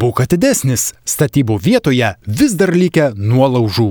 Būk atidesnis, statybų vietoje vis dar likę nuolaužų.